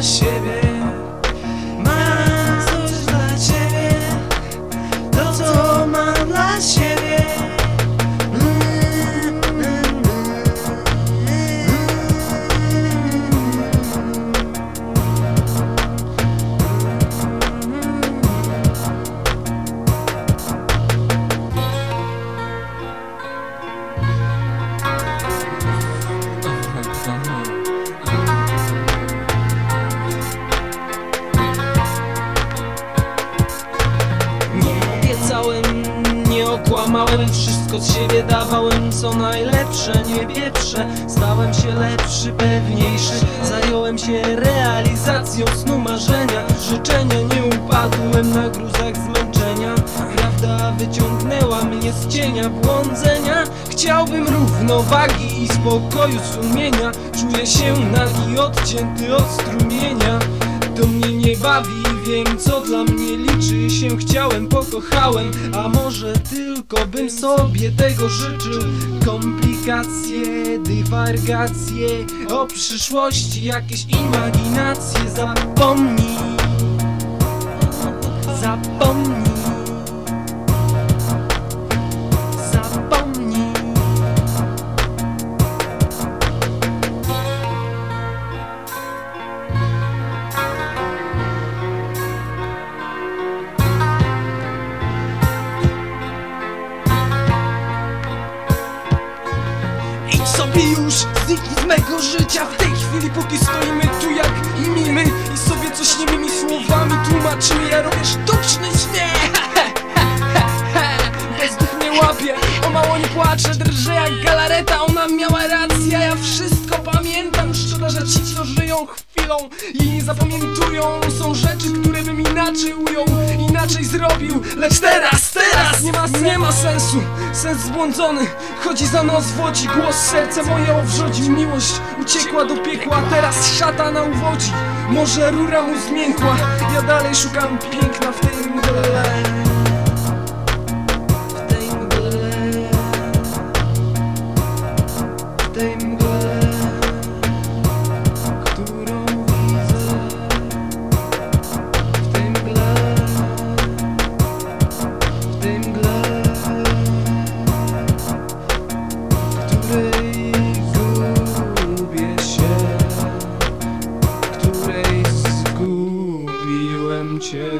那些。Wszystko z siebie dawałem co najlepsze Nie stałem się lepszy, pewniejszy. Zająłem się realizacją snu marzenia. Życzenia nie upadłem na gruzach zmęczenia. Prawda wyciągnęła mnie z cienia błądzenia. Chciałbym równowagi i spokoju sumienia. Czuję się nagi, odcięty od strumienia. To mnie nie bawi, wiem co dla mnie liczy się. Chciałem, pokochałem, a może tylko bym sobie tego życzył. Komplikacje, dywargacje O przyszłości, jakieś imaginacje. Zapomnij Zapomnij już, zniknij z mego życia. W tej chwili póki stoimy tu jak i mimy I sobie coś niemymi słowami tłumaczymy. Ja robię sztuczny śmiech Bezduch mnie łapie, o mało nie płaczę Drżę jak galareta, ona miała rację. Ja wszystko pamiętam, szkoda, że ci co żyją chwilą I nie zapamiętują Są rzeczy, które inaczej ujął Inaczej zrobił, lecz teraz, teraz Nie ma, nie ma sensu, sens zbłądzony. Chodzi za nos w łodzi, głos serce moje owrzodził Miłość uciekła do piekła, teraz szatana uwodzi. Może rura mu zmiękła, ja dalej szukam piękna w tej mgle zgubiłem cię.